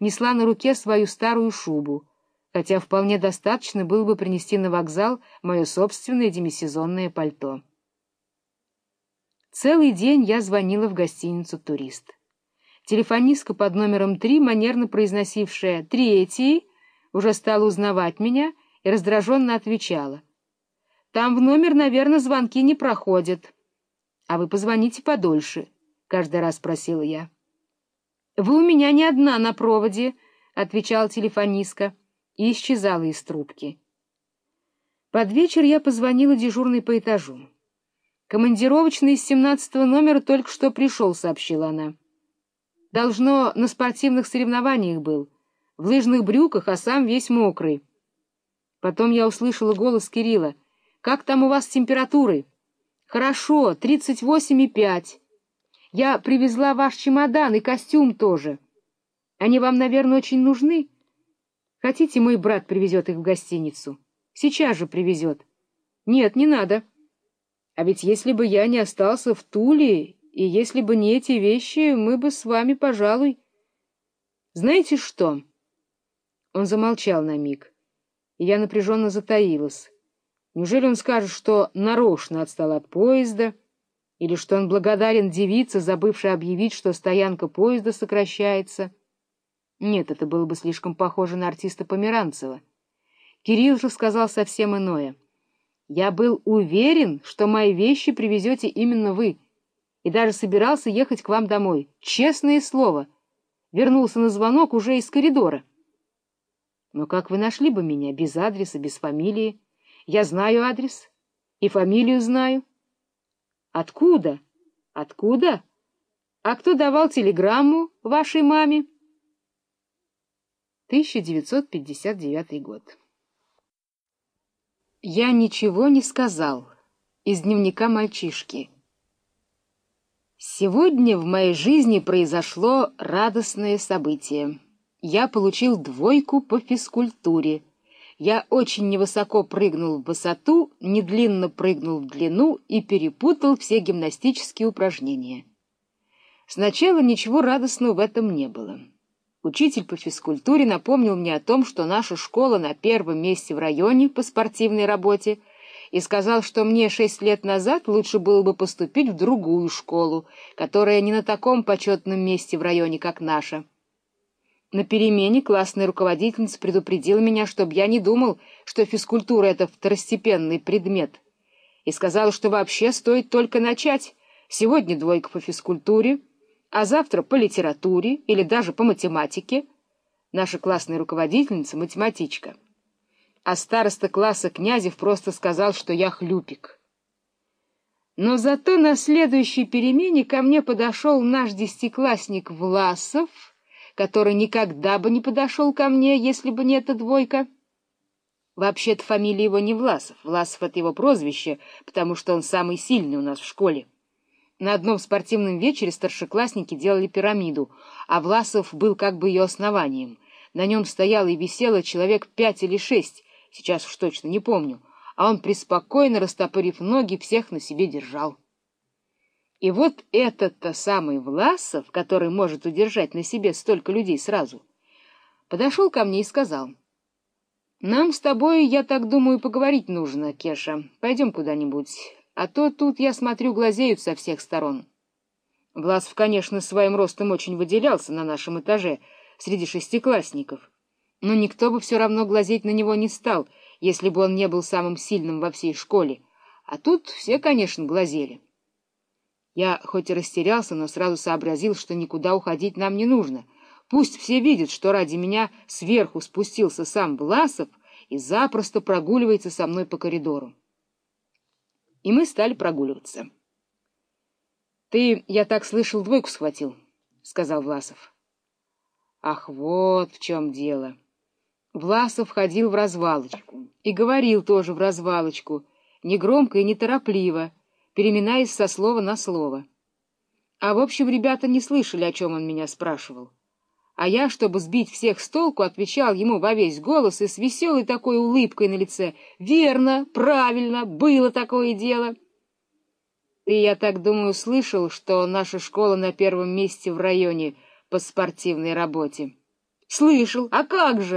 несла на руке свою старую шубу, хотя вполне достаточно было бы принести на вокзал мое собственное демисезонное пальто. Целый день я звонила в гостиницу «Турист». Телефонистка под номером три, манерно произносившая «третий», уже стала узнавать меня и раздраженно отвечала. «Там в номер, наверное, звонки не проходят. А вы позвоните подольше», — каждый раз просила я. «Вы у меня не одна на проводе», — отвечала телефонистка и исчезала из трубки. Под вечер я позвонила дежурной по этажу. «Командировочный из семнадцатого номера только что пришел», — сообщила она. «Должно, на спортивных соревнованиях был, в лыжных брюках, а сам весь мокрый». Потом я услышала голос Кирилла. «Как там у вас с температурой?» «Хорошо, тридцать восемь и пять». Я привезла ваш чемодан и костюм тоже. Они вам, наверное, очень нужны. Хотите, мой брат привезет их в гостиницу? Сейчас же привезет. Нет, не надо. А ведь если бы я не остался в Туле, и если бы не эти вещи, мы бы с вами, пожалуй... Знаете что? Он замолчал на миг, и я напряженно затаилась. Неужели он скажет, что нарочно отстал от поезда, — или что он благодарен девице, забывшей объявить, что стоянка поезда сокращается. Нет, это было бы слишком похоже на артиста Померанцева. Кирилл же сказал совсем иное. «Я был уверен, что мои вещи привезете именно вы, и даже собирался ехать к вам домой. Честное слово!» Вернулся на звонок уже из коридора. «Но как вы нашли бы меня без адреса, без фамилии? Я знаю адрес и фамилию знаю». Откуда? Откуда? А кто давал телеграмму вашей маме? 1959 год. Я ничего не сказал. Из дневника мальчишки. Сегодня в моей жизни произошло радостное событие. Я получил двойку по физкультуре — я очень невысоко прыгнул в высоту, недлинно прыгнул в длину и перепутал все гимнастические упражнения. Сначала ничего радостного в этом не было. Учитель по физкультуре напомнил мне о том, что наша школа на первом месте в районе по спортивной работе, и сказал, что мне шесть лет назад лучше было бы поступить в другую школу, которая не на таком почетном месте в районе, как наша. На перемене классная руководительница предупредила меня, чтобы я не думал, что физкультура — это второстепенный предмет, и сказала, что вообще стоит только начать. Сегодня двойка по физкультуре, а завтра по литературе или даже по математике. Наша классная руководительница — математичка. А староста класса Князев просто сказал, что я хлюпик. Но зато на следующей перемене ко мне подошел наш десятиклассник Власов — который никогда бы не подошел ко мне, если бы не эта двойка. Вообще-то фамилия его не Власов. Власов — это его прозвище, потому что он самый сильный у нас в школе. На одном спортивном вечере старшеклассники делали пирамиду, а Власов был как бы ее основанием. На нем стояло и висело человек пять или шесть, сейчас уж точно не помню, а он преспокойно, растопырив ноги, всех на себе держал. И вот этот-то самый Власов, который может удержать на себе столько людей сразу, подошел ко мне и сказал, «Нам с тобой, я так думаю, поговорить нужно, Кеша. Пойдем куда-нибудь, а то тут, я смотрю, глазеют со всех сторон». Власов, конечно, своим ростом очень выделялся на нашем этаже среди шестиклассников, но никто бы все равно глазеть на него не стал, если бы он не был самым сильным во всей школе, а тут все, конечно, глазели. Я хоть и растерялся, но сразу сообразил, что никуда уходить нам не нужно. Пусть все видят, что ради меня сверху спустился сам Власов и запросто прогуливается со мной по коридору. И мы стали прогуливаться. — Ты, я так слышал, двойку схватил, — сказал Власов. Ах, вот в чем дело. Власов ходил в развалочку и говорил тоже в развалочку, негромко и неторопливо, переминаясь со слова на слово. А в общем, ребята не слышали, о чем он меня спрашивал. А я, чтобы сбить всех с толку, отвечал ему во весь голос и с веселой такой улыбкой на лице. «Верно, правильно, было такое дело». И я так думаю, слышал, что наша школа на первом месте в районе по спортивной работе. Слышал, а как же?